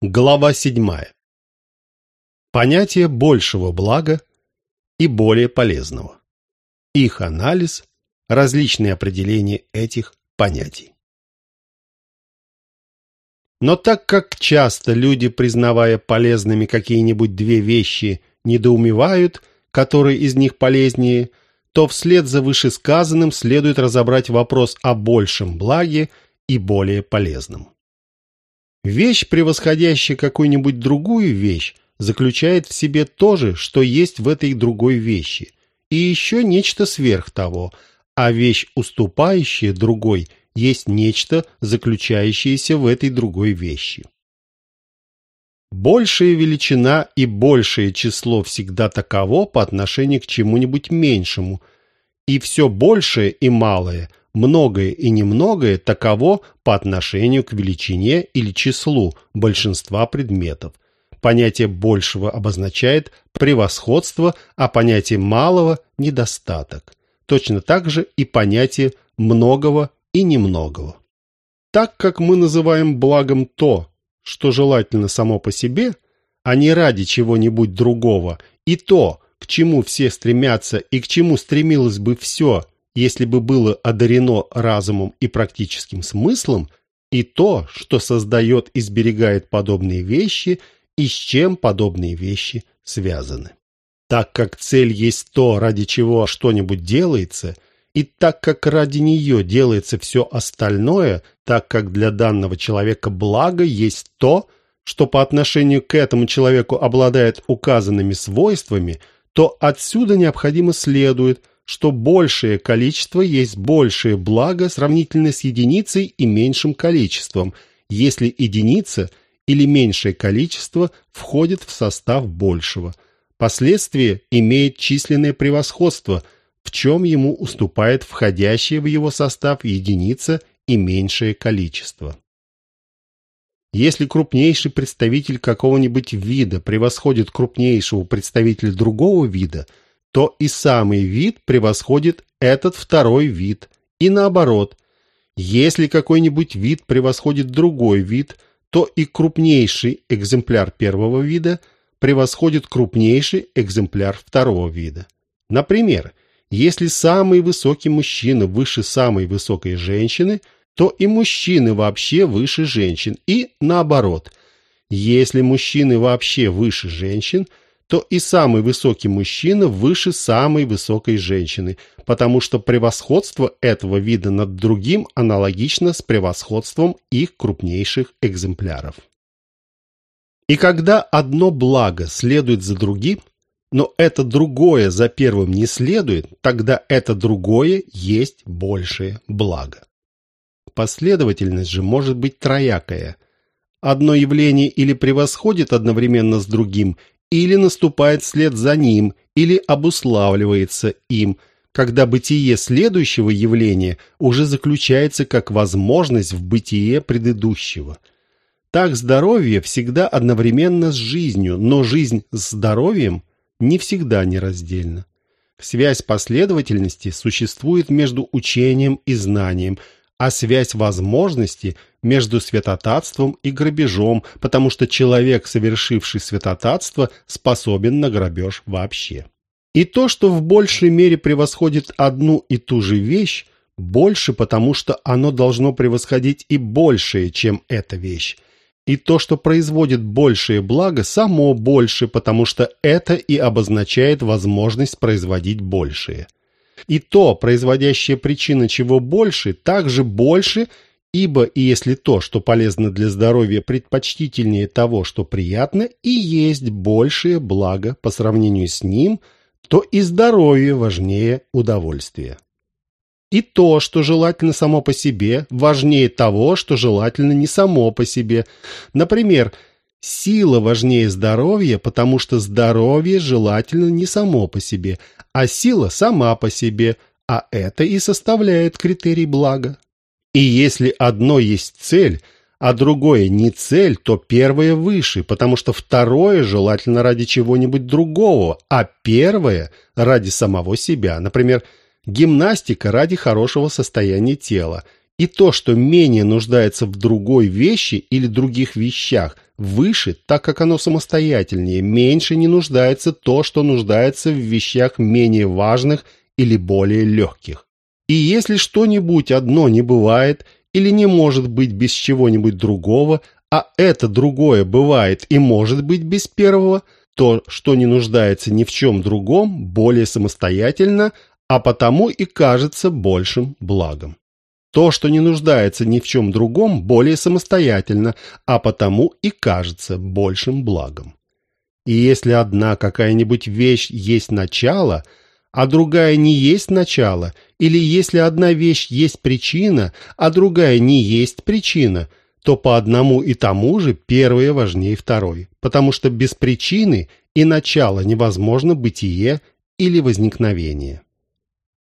Глава 7. Понятие большего блага и более полезного. Их анализ, различные определения этих понятий. Но так как часто люди, признавая полезными какие-нибудь две вещи, недоумевают, которые из них полезнее, то вслед за вышесказанным следует разобрать вопрос о большем благе и более полезном. Вещь, превосходящая какую-нибудь другую вещь, заключает в себе то же, что есть в этой другой вещи, и еще нечто сверх того, а вещь, уступающая другой, есть нечто, заключающееся в этой другой вещи. Большая величина и большее число всегда таково по отношению к чему-нибудь меньшему, и все большее и малое многое и немногое таково по отношению к величине или числу большинства предметов. Понятие большего обозначает превосходство, а понятие малого – недостаток. Точно так же и понятие многого и немногого. Так как мы называем благом то, что желательно само по себе, а не ради чего-нибудь другого, и то, к чему все стремятся и к чему стремилось бы все – если бы было одарено разумом и практическим смыслом, и то, что создает и сберегает подобные вещи, и с чем подобные вещи связаны. Так как цель есть то, ради чего что-нибудь делается, и так как ради нее делается все остальное, так как для данного человека благо есть то, что по отношению к этому человеку обладает указанными свойствами, то отсюда необходимо следует – что большее количество есть большее благо сравнительно с единицей и меньшим количеством, если единица или меньшее количество входит в состав большего. Последствие имеет численное превосходство, в чем ему уступает входящее в его состав единица и меньшее количество. Если крупнейший представитель какого-нибудь вида превосходит крупнейшего представителя другого вида – то и самый вид превосходит этот второй вид. И наоборот, если какой-нибудь вид превосходит другой вид, то и крупнейший экземпляр первого вида превосходит крупнейший экземпляр второго вида. Например, если самый высокий мужчина выше самой высокой женщины, то и мужчины вообще выше женщин, и наоборот. Если мужчины вообще выше женщин – то и самый высокий мужчина выше самой высокой женщины, потому что превосходство этого вида над другим аналогично с превосходством их крупнейших экземпляров. И когда одно благо следует за другим, но это другое за первым не следует, тогда это другое есть большее благо. Последовательность же может быть троякая. Одно явление или превосходит одновременно с другим, или наступает вслед за ним, или обуславливается им, когда бытие следующего явления уже заключается как возможность в бытие предыдущего. Так здоровье всегда одновременно с жизнью, но жизнь с здоровьем не всегда нераздельна. Связь последовательности существует между учением и знанием – а связь возможности между святотатством и грабежом, потому что человек, совершивший святотатство, способен на грабеж вообще. И то, что в большей мере превосходит одну и ту же вещь, больше, потому что оно должно превосходить и большее, чем эта вещь. И то, что производит большее благо, само больше, потому что это и обозначает возможность производить большее. И то, производящее причина чего больше, также больше, ибо и если то, что полезно для здоровья, предпочтительнее того, что приятно, и есть большее благо по сравнению с ним, то и здоровье важнее удовольствия. И то, что желательно само по себе, важнее того, что желательно не само по себе. Например, сила важнее здоровья, потому что здоровье желательно не само по себе – а сила сама по себе, а это и составляет критерий блага. И если одно есть цель, а другое не цель, то первое выше, потому что второе желательно ради чего-нибудь другого, а первое ради самого себя. Например, гимнастика ради хорошего состояния тела. И то, что менее нуждается в другой вещи или других вещах, выше, так как оно самостоятельнее, меньше не нуждается то, что нуждается в вещах менее важных или более легких. И если что-нибудь одно не бывает или не может быть без чего-нибудь другого, а это другое бывает и может быть без первого, то, что не нуждается ни в чем другом, более самостоятельно, а потому и кажется большим благом. То, что не нуждается ни в чем другом, более самостоятельно, а потому и кажется большим благом. И если одна какая-нибудь вещь есть начало – а другая не есть начало, или если одна вещь есть причина, а другая не есть причина, то по одному и тому же первое важнее второй, потому что без причины и начала невозможно бытие или возникновение.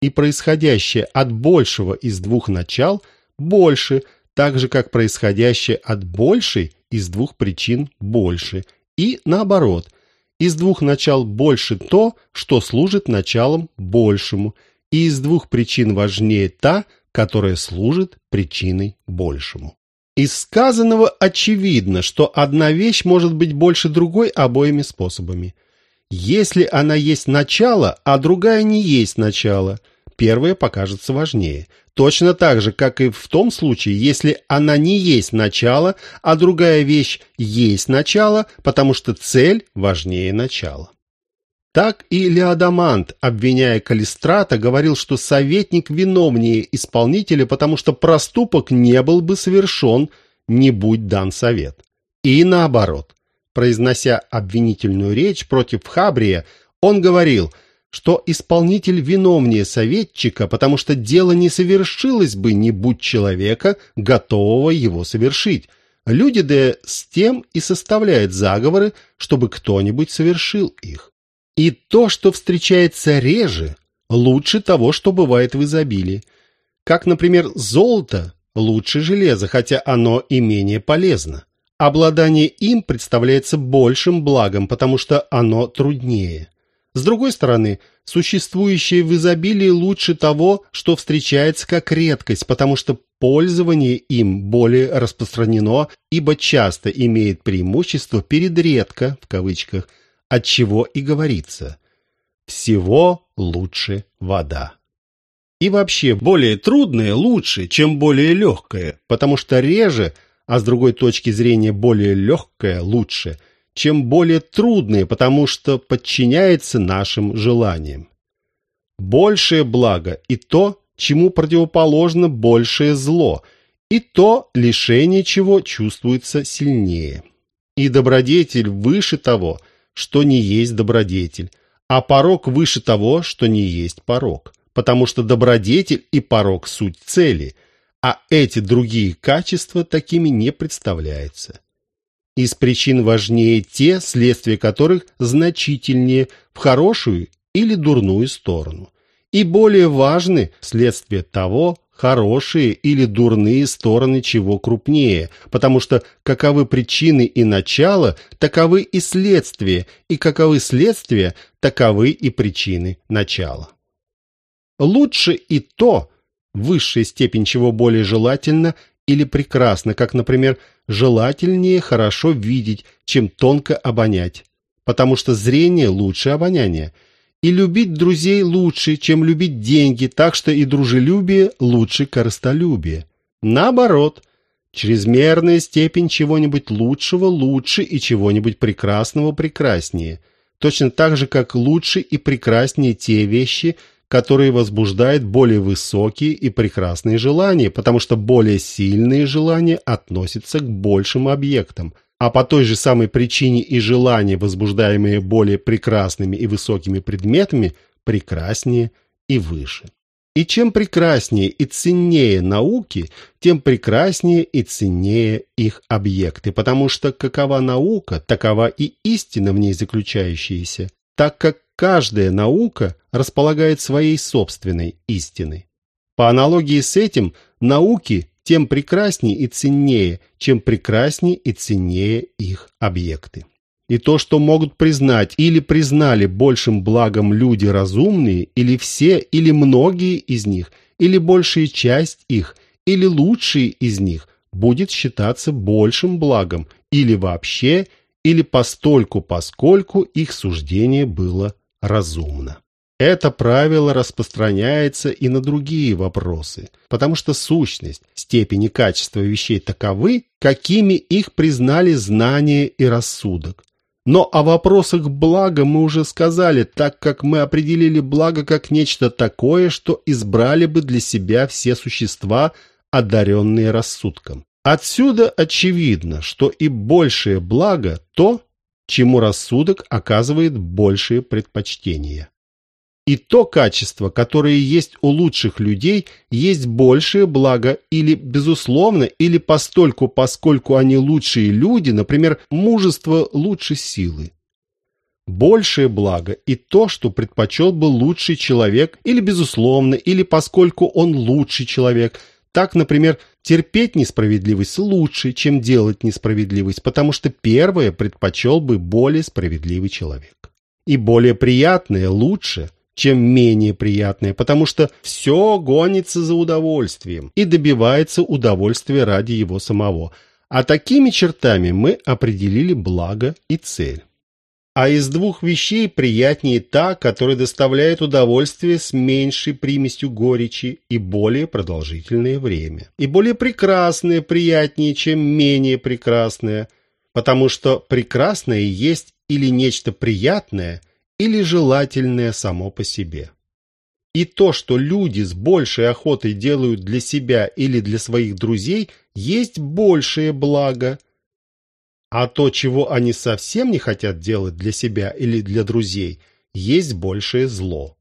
И происходящее от большего из двух начал больше, так же как происходящее от большей из двух причин больше, и наоборот – из двух начал больше то, что служит началом большему, и из двух причин важнее та, которая служит причиной большему. Из сказанного очевидно, что одна вещь может быть больше другой обоими способами. Если она есть начало, а другая не есть начало, первое покажется важнее – Точно так же, как и в том случае, если она не есть начало, а другая вещь есть начало, потому что цель важнее начала. Так и Леодамант, обвиняя Калистрата, говорил, что советник виновнее исполнителя, потому что проступок не был бы совершен, не будь дан совет. И наоборот. Произнося обвинительную речь против Хабрия, он говорил – что исполнитель виновнее советчика, потому что дело не совершилось бы, не будь человека, готового его совершить. Люди да с тем и составляют заговоры, чтобы кто-нибудь совершил их. И то, что встречается реже, лучше того, что бывает в изобилии. Как, например, золото лучше железа, хотя оно и менее полезно. Обладание им представляется большим благом, потому что оно труднее. С другой стороны, существующее в изобилии лучше того, что встречается как редкость, потому что пользование им более распространено, ибо часто имеет преимущество перед «редко», в кавычках, от чего и говорится «всего лучше вода». И вообще, более трудное лучше, чем более легкое, потому что реже, а с другой точки зрения более легкое лучше – чем более трудные, потому что подчиняется нашим желаниям. Большее благо и то, чему противоположно большее зло, и то, лишение чего чувствуется сильнее. И добродетель выше того, что не есть добродетель, а порок выше того, что не есть порок, потому что добродетель и порок – суть цели, а эти другие качества такими не представляются. Из причин важнее те, следствия которых значительнее в хорошую или дурную сторону. И более важны следствия того, хорошие или дурные стороны чего крупнее, потому что каковы причины и начало, таковы и следствия, и каковы следствия, таковы и причины начала. Лучше и то, высшая степень чего более желательно или прекрасно, как, например, желательнее хорошо видеть, чем тонко обонять, потому что зрение лучше обоняния. И любить друзей лучше, чем любить деньги, так что и дружелюбие лучше корыстолюбия. Наоборот, чрезмерная степень чего-нибудь лучшего лучше и чего-нибудь прекрасного прекраснее. Точно так же, как лучше и прекраснее те вещи, которые возбуждают более высокие и прекрасные желания, потому что более сильные желания относятся к большим объектам, а по той же самой причине и желания, возбуждаемые более прекрасными и высокими предметами, прекраснее и выше. И чем прекраснее и ценнее науки, тем прекраснее и ценнее их объекты, потому что какова наука, такова и истина в ней заключающаяся, так как каждая наука располагает своей собственной истиной. По аналогии с этим, науки тем прекраснее и ценнее, чем прекраснее и ценнее их объекты. И то, что могут признать или признали большим благом люди разумные, или все, или многие из них, или большая часть их, или лучшие из них, будет считаться большим благом, или вообще, или постольку, поскольку их суждение было разумно. Это правило распространяется и на другие вопросы, потому что сущность, степень и качество вещей таковы, какими их признали знание и рассудок. Но о вопросах блага мы уже сказали, так как мы определили благо как нечто такое, что избрали бы для себя все существа, одаренные рассудком. Отсюда очевидно, что и большее благо – то, чему рассудок оказывает большее предпочтение. И то качество, которое есть у лучших людей, есть большее благо или безусловно, или постольку, поскольку они лучшие люди, например, мужество лучше силы. Большее благо и то, что предпочел бы лучший человек, или безусловно, или поскольку он лучший человек. Так, например, терпеть несправедливость лучше, чем делать несправедливость, потому что первое предпочел бы более справедливый человек. И более приятное лучше – чем менее приятное, потому что все гонится за удовольствием и добивается удовольствия ради его самого. А такими чертами мы определили благо и цель. А из двух вещей приятнее та, которая доставляет удовольствие с меньшей примесью горечи и более продолжительное время. И более прекрасное приятнее, чем менее прекрасное, потому что прекрасное есть или нечто приятное – или желательное само по себе. И то, что люди с большей охотой делают для себя или для своих друзей, есть большее благо. А то, чего они совсем не хотят делать для себя или для друзей, есть большее зло.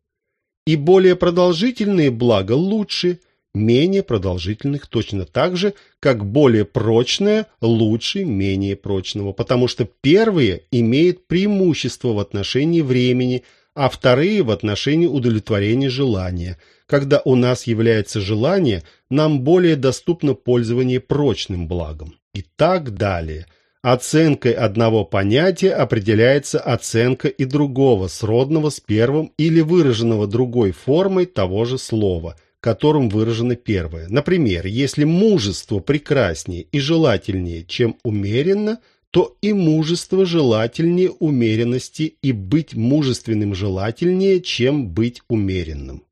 И более продолжительные блага лучше – менее продолжительных точно так же, как более прочное лучше менее прочного, потому что первые имеют преимущество в отношении времени, а вторые в отношении удовлетворения желания. Когда у нас является желание, нам более доступно пользование прочным благом. И так далее. Оценкой одного понятия определяется оценка и другого, сродного с первым или выраженного другой формой того же слова – которым выражено первое. Например, если мужество прекраснее и желательнее, чем умеренно, то и мужество желательнее умеренности и быть мужественным желательнее, чем быть умеренным.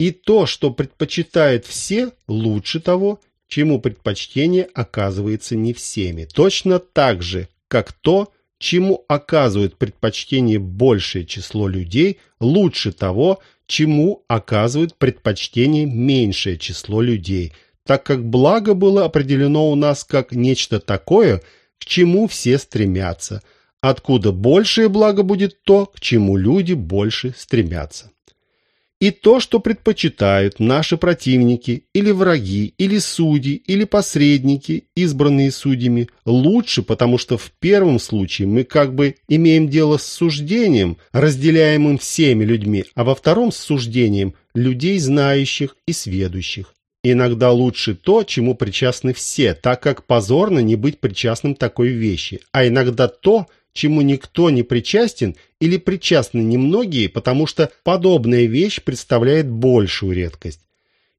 И то, что предпочитают все, лучше того, чему предпочтение оказывается не всеми. Точно так же, как то, чему оказывают предпочтение большее число людей, лучше того, чему оказывают предпочтение меньшее число людей, так как благо было определено у нас как нечто такое, к чему все стремятся, откуда большее благо будет то, к чему люди больше стремятся и то, что предпочитают наши противники или враги, или судьи, или посредники, избранные судьями, лучше, потому что в первом случае мы как бы имеем дело с суждением, разделяемым всеми людьми, а во втором с суждением людей знающих и сведущих. Иногда лучше то, чему причастны все, так как позорно не быть причастным такой вещи, а иногда то, чему никто не причастен или причастны немногие, потому что подобная вещь представляет большую редкость.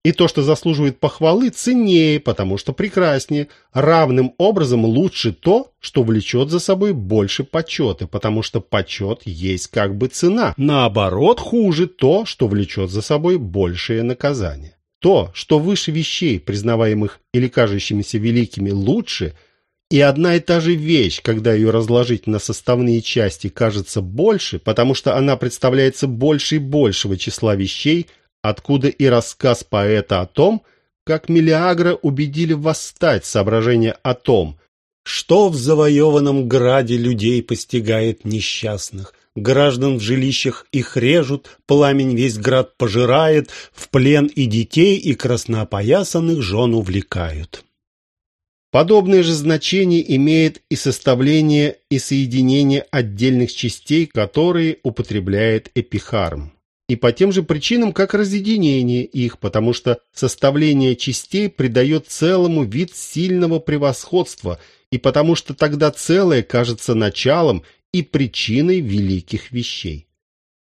И то, что заслуживает похвалы, ценнее, потому что прекраснее. Равным образом лучше то, что влечет за собой больше почета, потому что почет есть как бы цена. Наоборот, хуже то, что влечет за собой большее наказание. То, что выше вещей, признаваемых или кажущимися великими, лучше – и одна и та же вещь, когда ее разложить на составные части, кажется больше, потому что она представляется больше и большего числа вещей, откуда и рассказ поэта о том, как Мелиагра убедили восстать соображение о том, что в завоеванном граде людей постигает несчастных, граждан в жилищах их режут, пламень весь град пожирает, в плен и детей, и красноопоясанных жен увлекают. Подобное же значение имеет и составление и соединение отдельных частей, которые употребляет эпихарм. И по тем же причинам, как разъединение их, потому что составление частей придает целому вид сильного превосходства, и потому что тогда целое кажется началом и причиной великих вещей.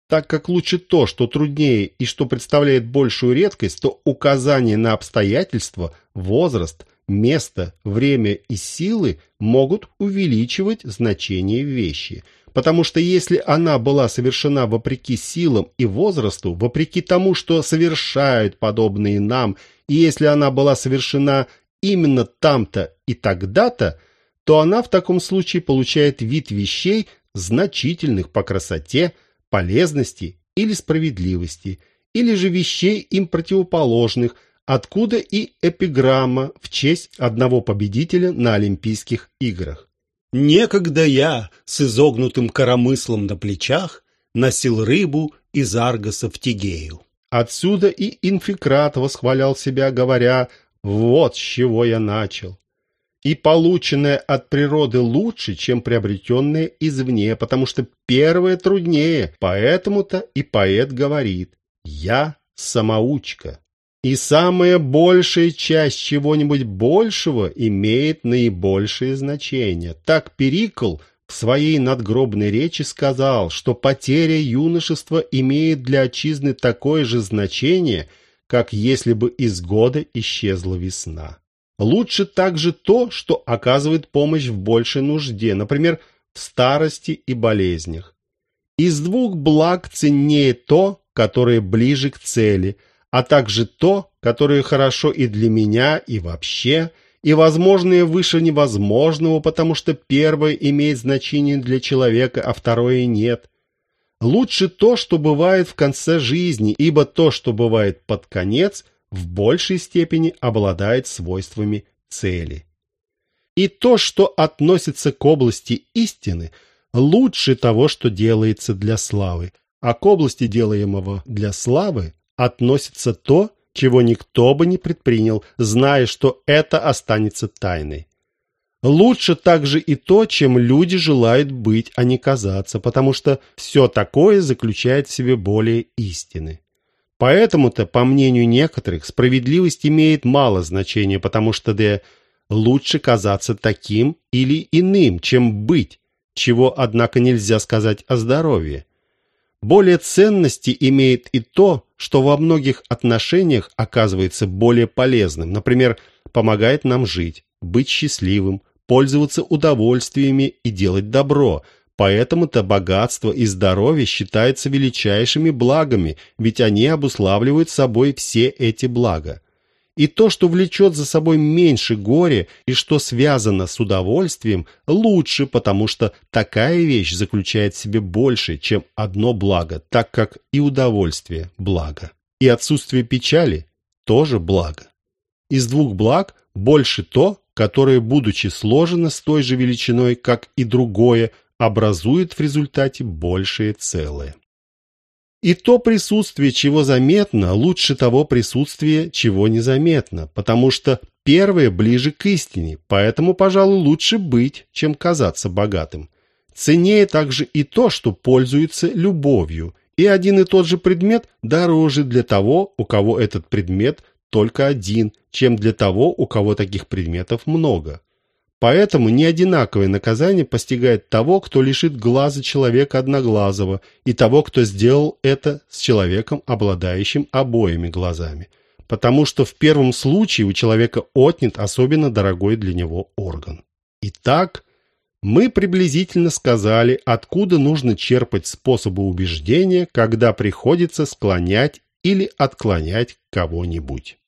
Так как лучше то, что труднее и что представляет большую редкость, то указание на обстоятельства, возраст – место, время и силы могут увеличивать значение вещи. Потому что если она была совершена вопреки силам и возрасту, вопреки тому, что совершают подобные нам, и если она была совершена именно там-то и тогда-то, то она в таком случае получает вид вещей, значительных по красоте, полезности или справедливости, или же вещей им противоположных, откуда и эпиграмма в честь одного победителя на Олимпийских играх. Некогда я с изогнутым коромыслом на плечах носил рыбу из Аргоса в Тигею. Отсюда и инфикрат восхвалял себя, говоря «Вот с чего я начал». И полученное от природы лучше, чем приобретенное извне, потому что первое труднее, поэтому-то и поэт говорит «Я самоучка». И самая большая часть чего-нибудь большего имеет наибольшее значение. Так Перикл в своей надгробной речи сказал, что потеря юношества имеет для отчизны такое же значение, как если бы из года исчезла весна. Лучше также то, что оказывает помощь в большей нужде, например, в старости и болезнях. Из двух благ ценнее то, которое ближе к цели – а также то, которое хорошо и для меня, и вообще, и возможное выше невозможного, потому что первое имеет значение для человека, а второе нет. Лучше то, что бывает в конце жизни, ибо то, что бывает под конец, в большей степени обладает свойствами цели. И то, что относится к области истины, лучше того, что делается для славы, а к области делаемого для славы относится то, чего никто бы не предпринял, зная, что это останется тайной. Лучше также и то, чем люди желают быть, а не казаться, потому что все такое заключает в себе более истины. Поэтому-то, по мнению некоторых, справедливость имеет мало значения, потому что да, лучше казаться таким или иным, чем быть, чего, однако, нельзя сказать о здоровье. Более ценности имеет и то, что во многих отношениях оказывается более полезным, например, помогает нам жить, быть счастливым, пользоваться удовольствиями и делать добро. Поэтому-то богатство и здоровье считаются величайшими благами, ведь они обуславливают собой все эти блага. И то, что влечет за собой меньше горя и что связано с удовольствием, лучше, потому что такая вещь заключает в себе больше, чем одно благо, так как и удовольствие – благо. И отсутствие печали – тоже благо. Из двух благ больше то, которое, будучи сложено с той же величиной, как и другое, образует в результате большее целое. И то присутствие, чего заметно, лучше того присутствия, чего незаметно, потому что первое ближе к истине, поэтому, пожалуй, лучше быть, чем казаться богатым. Ценнее также и то, что пользуется любовью, и один и тот же предмет дороже для того, у кого этот предмет только один, чем для того, у кого таких предметов много. Поэтому неодинаковое наказание постигает того, кто лишит глаза человека одноглазого, и того, кто сделал это с человеком, обладающим обоими глазами. Потому что в первом случае у человека отнят особенно дорогой для него орган. Итак, мы приблизительно сказали, откуда нужно черпать способы убеждения, когда приходится склонять или отклонять кого-нибудь.